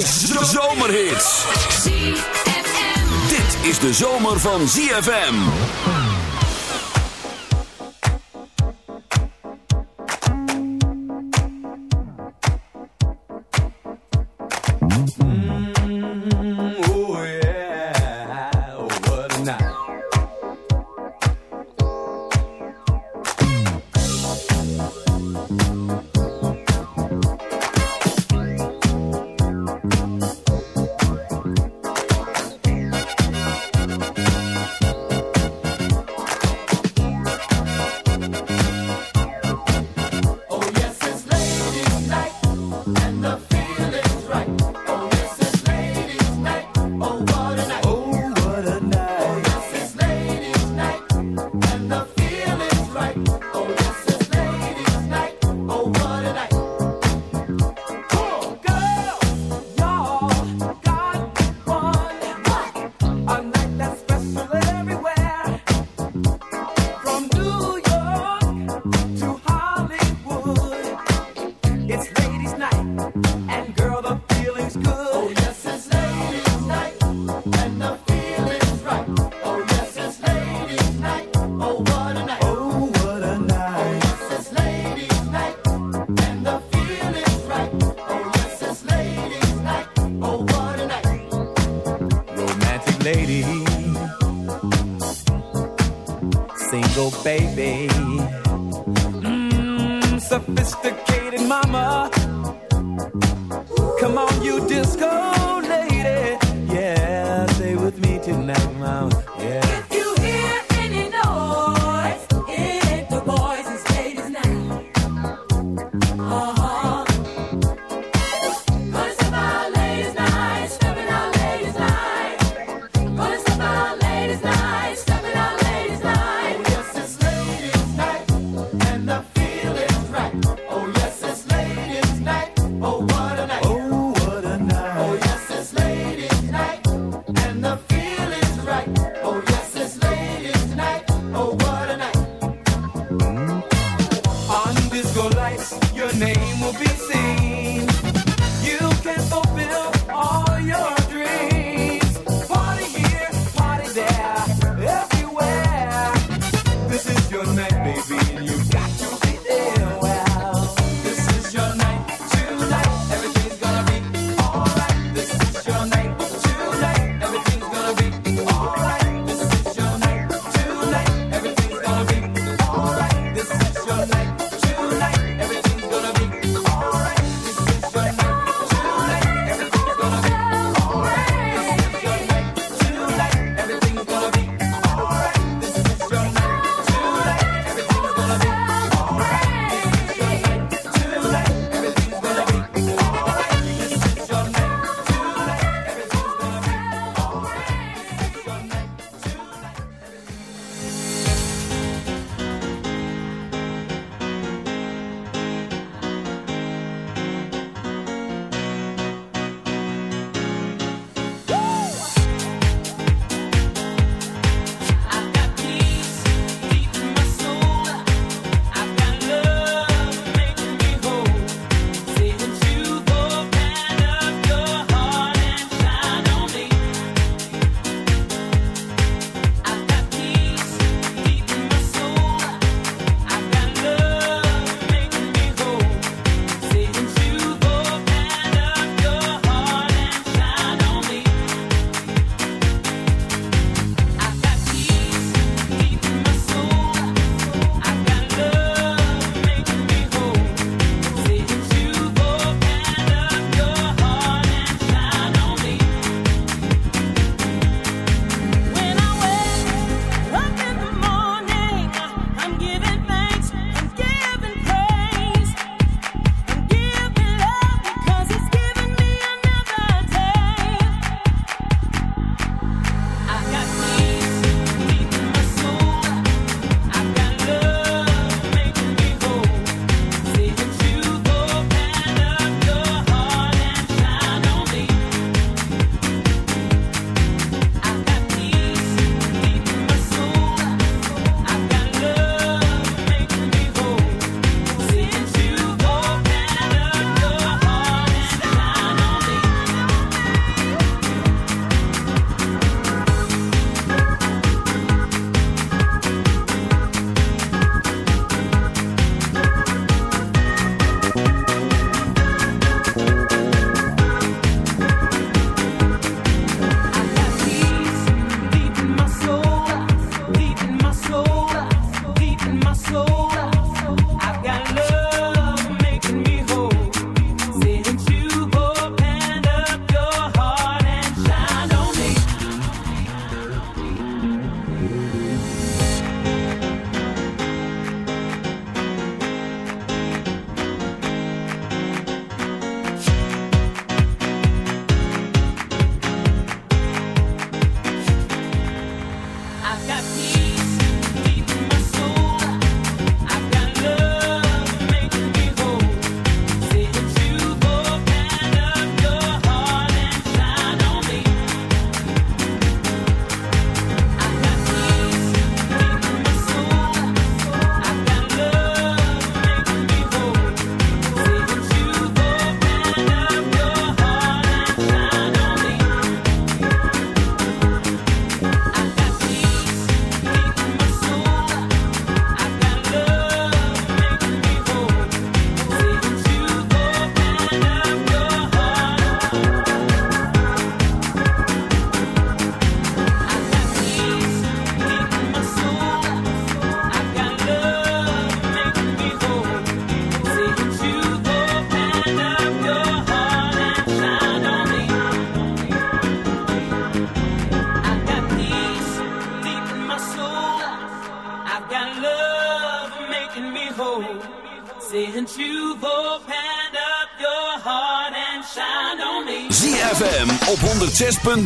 de zomerhits. Dit is de zomer van ZFM. little baby.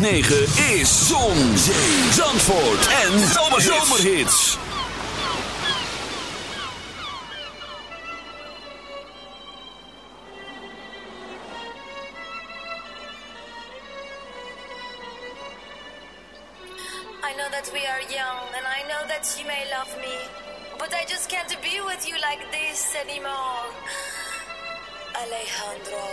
9 is Zon, Zee, Zandvoort en Zomerhits. I know that we are young and I know that you may love me. But I just can't be with you like this anymore. Alejandro.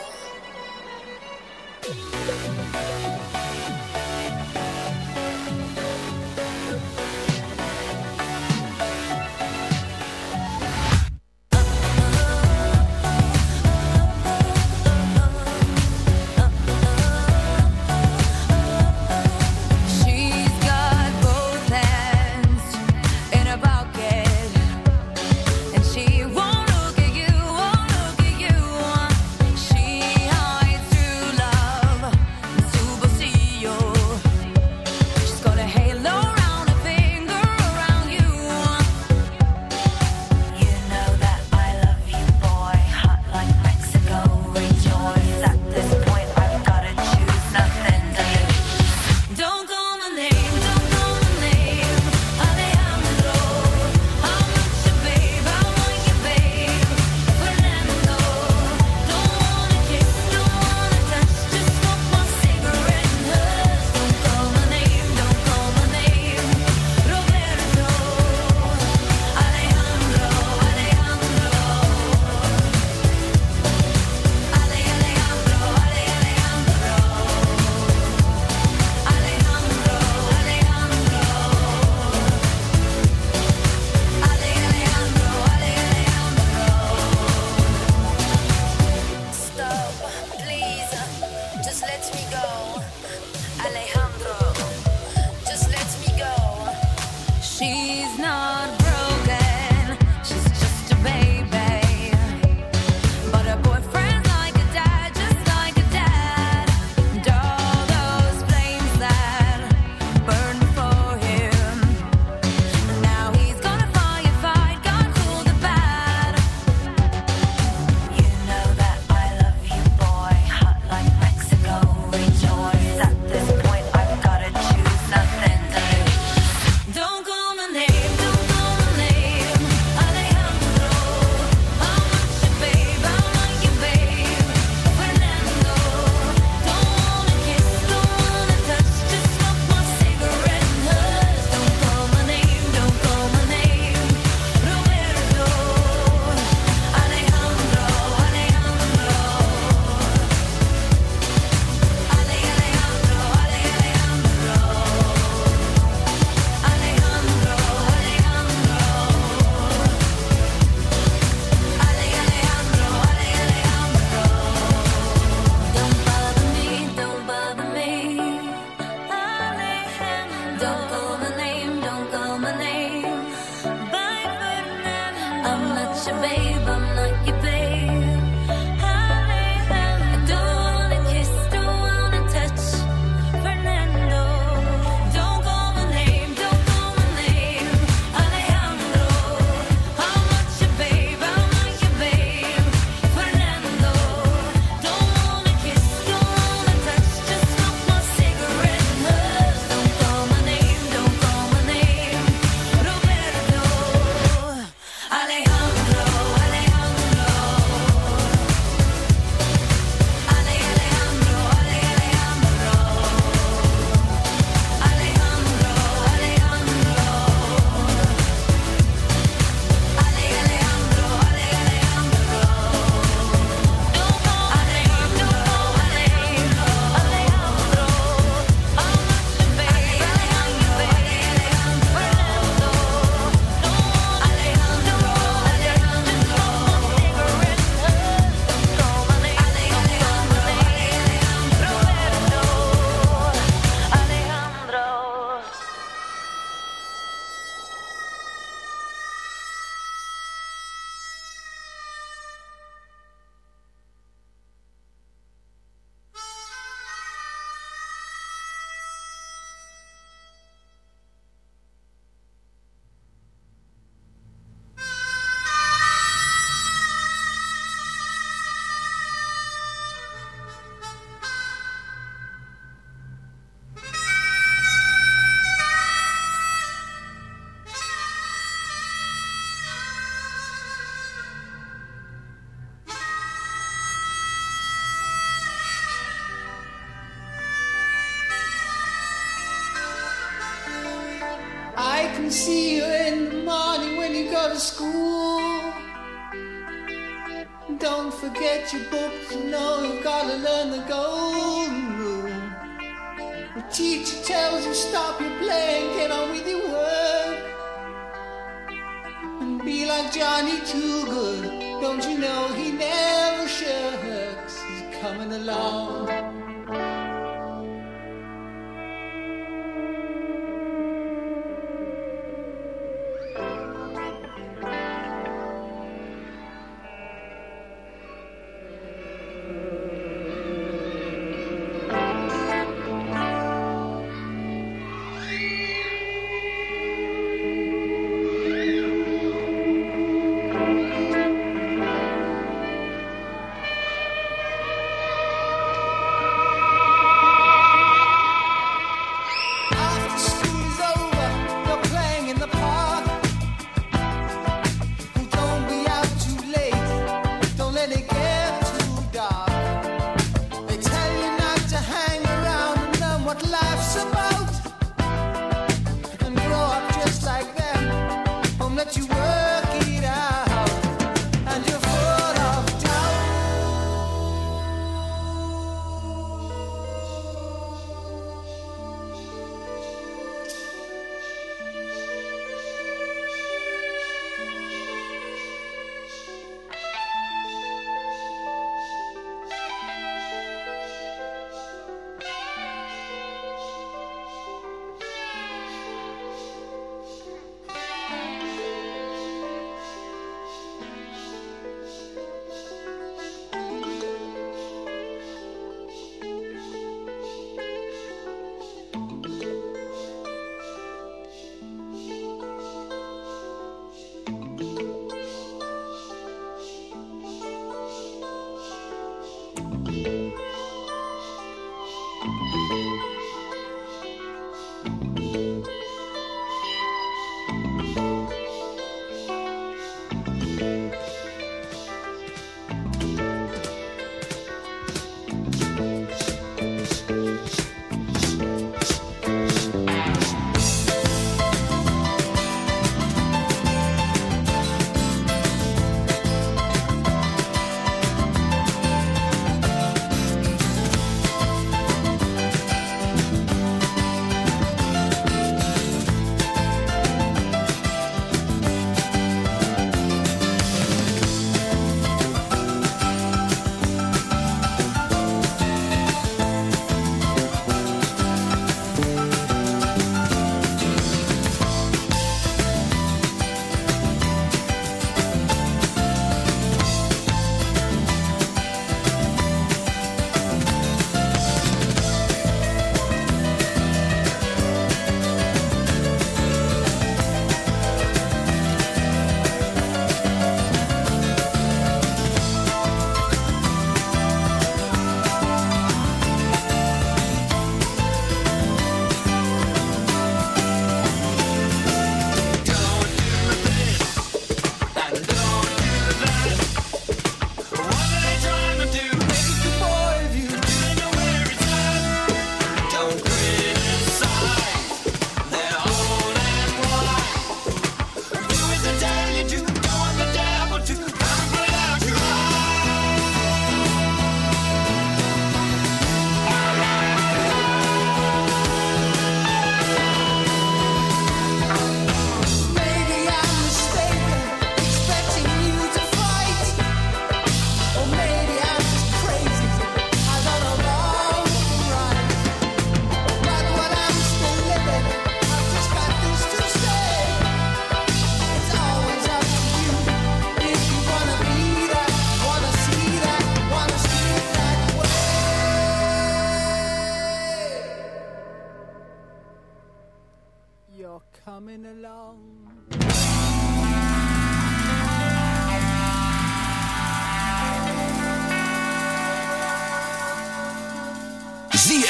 to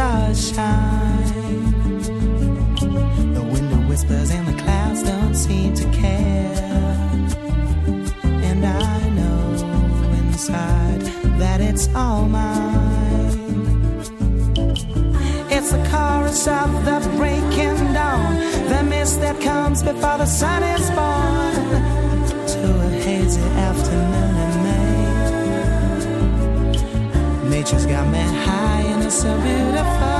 stars shine. The window whispers and the clouds don't seem to care. And I know inside that it's all mine. It's the chorus of the breaking dawn, the mist that comes before the sun is born. To a hazy afternoon in May. Nature's got me high so beautiful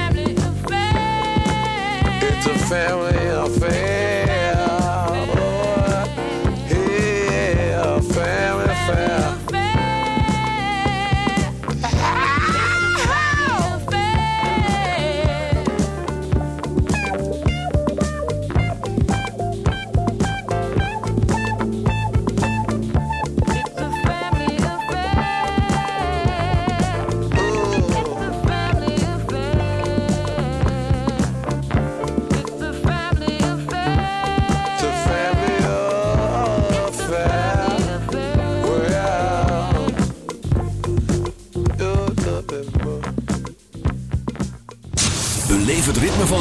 family affair.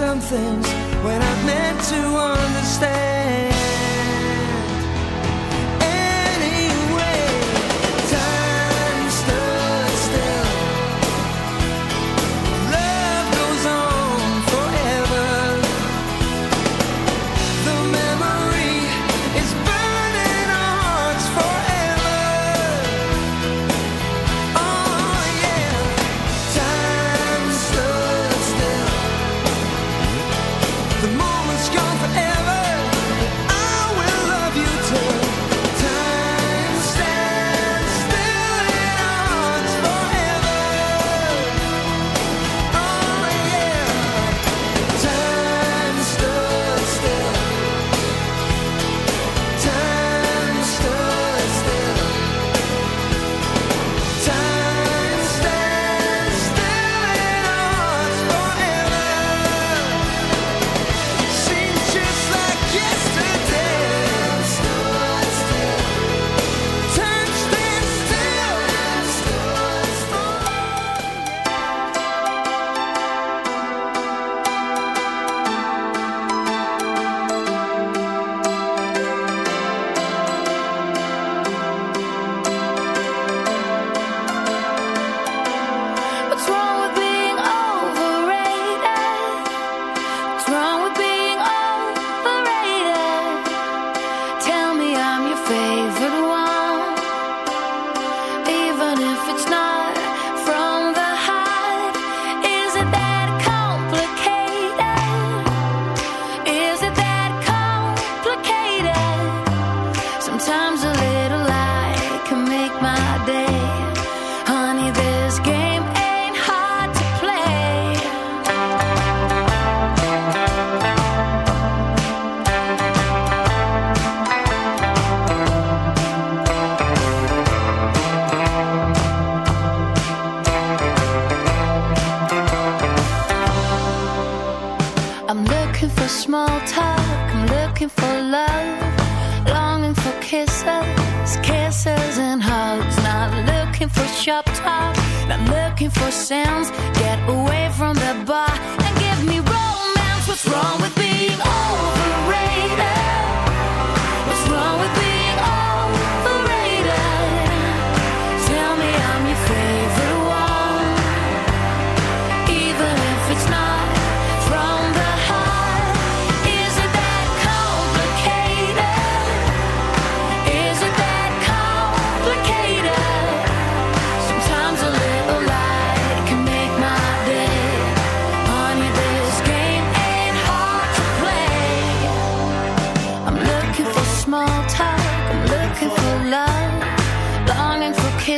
some things when I meant to understand.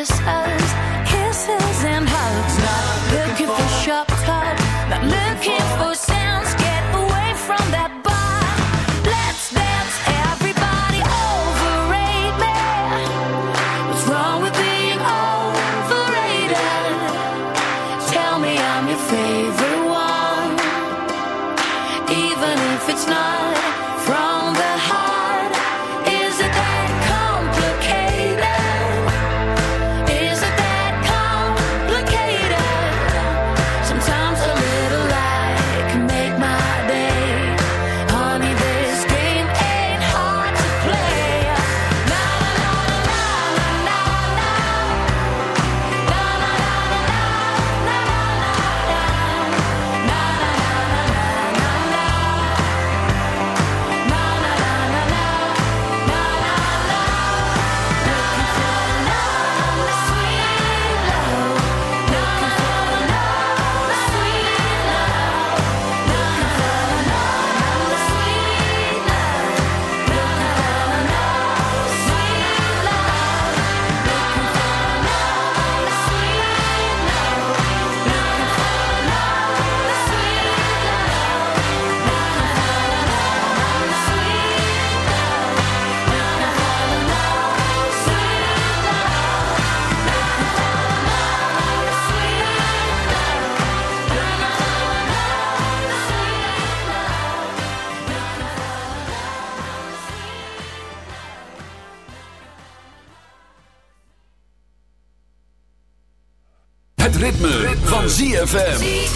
kiss ZFM.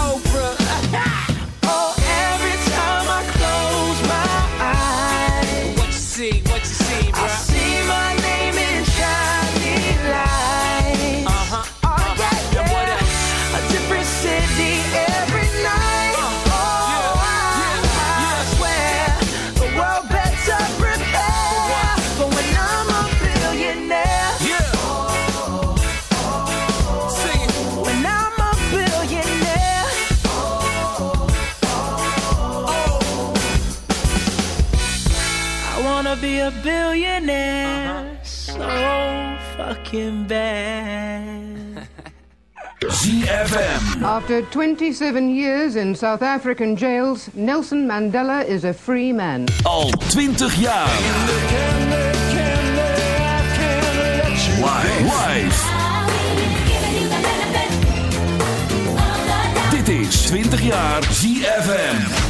a billionaire uh -huh. so fucking bad. ZFM. After 27 years in South African jails, Nelson Mandela is a free man. Al 20 jaar. Live. Dit is 20 jaar ZFM.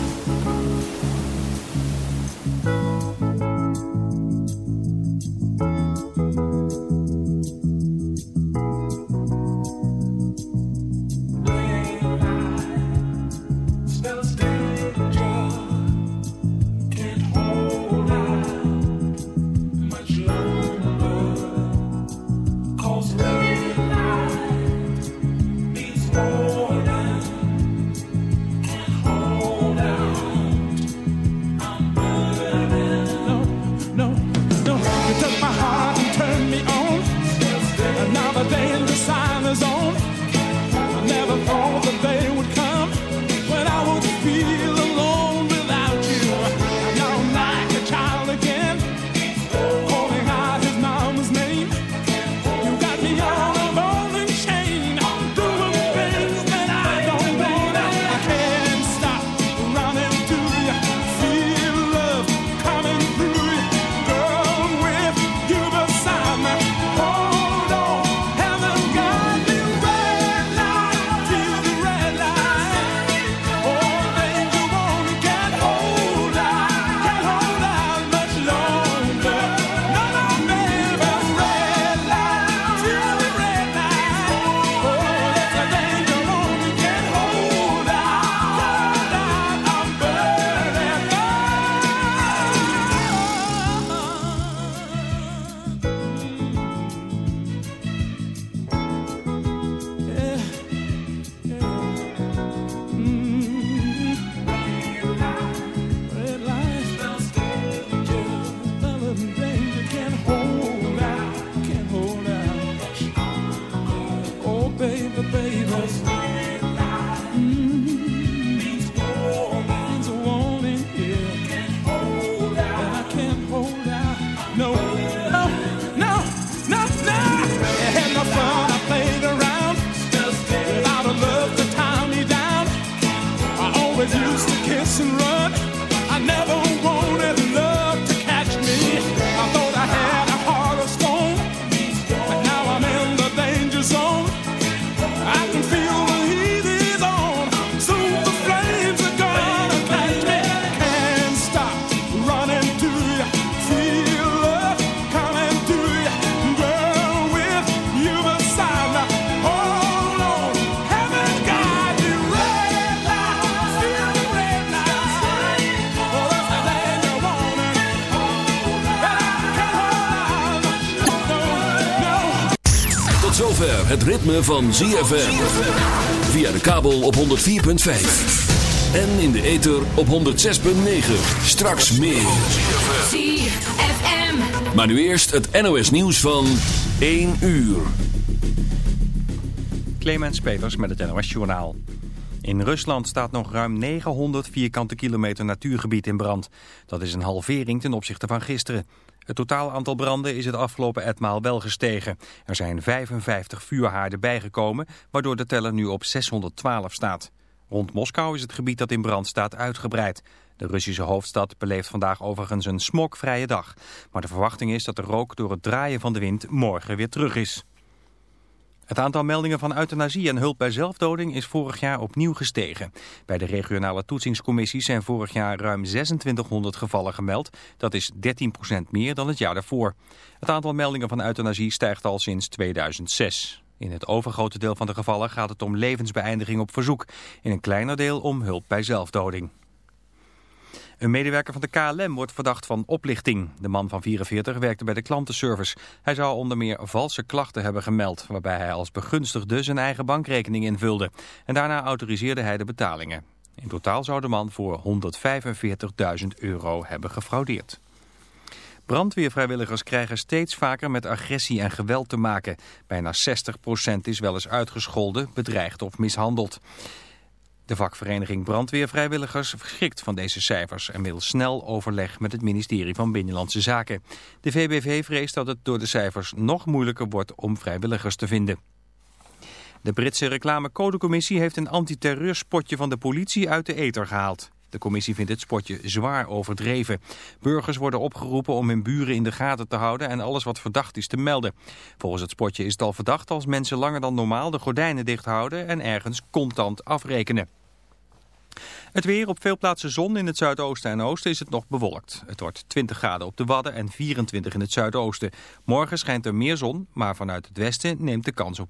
ritme van ZFM. Via de kabel op 104.5. En in de ether op 106.9. Straks meer. ZFM. Maar nu eerst het NOS nieuws van 1 uur. Clemens Peters met het NOS Journaal. In Rusland staat nog ruim 900 vierkante kilometer natuurgebied in brand. Dat is een halvering ten opzichte van gisteren. Het totaal aantal branden is het afgelopen etmaal wel gestegen. Er zijn 55 vuurhaarden bijgekomen, waardoor de teller nu op 612 staat. Rond Moskou is het gebied dat in brand staat uitgebreid. De Russische hoofdstad beleeft vandaag overigens een smokvrije dag. Maar de verwachting is dat de rook door het draaien van de wind morgen weer terug is. Het aantal meldingen van euthanasie en hulp bij zelfdoding is vorig jaar opnieuw gestegen. Bij de regionale toetsingscommissies zijn vorig jaar ruim 2600 gevallen gemeld. Dat is 13% meer dan het jaar daarvoor. Het aantal meldingen van euthanasie stijgt al sinds 2006. In het overgrote deel van de gevallen gaat het om levensbeëindiging op verzoek. In een kleiner deel om hulp bij zelfdoding. Een medewerker van de KLM wordt verdacht van oplichting. De man van 44 werkte bij de klantenservice. Hij zou onder meer valse klachten hebben gemeld... waarbij hij als begunstigde zijn eigen bankrekening invulde. En daarna autoriseerde hij de betalingen. In totaal zou de man voor 145.000 euro hebben gefraudeerd. Brandweervrijwilligers krijgen steeds vaker met agressie en geweld te maken. Bijna 60% is wel eens uitgescholden, bedreigd of mishandeld. De vakvereniging Brandweervrijwilligers verschikt van deze cijfers en wil snel overleg met het ministerie van Binnenlandse Zaken. De VBV vreest dat het door de cijfers nog moeilijker wordt om vrijwilligers te vinden. De Britse reclamecodecommissie heeft een antiterreurspotje van de politie uit de ether gehaald. De commissie vindt het spotje zwaar overdreven. Burgers worden opgeroepen om hun buren in de gaten te houden en alles wat verdacht is te melden. Volgens het spotje is het al verdacht als mensen langer dan normaal de gordijnen dicht houden en ergens contant afrekenen. Het weer op veel plaatsen zon in het zuidoosten en oosten is het nog bewolkt. Het wordt 20 graden op de Wadden en 24 in het zuidoosten. Morgen schijnt er meer zon, maar vanuit het westen neemt de kans op een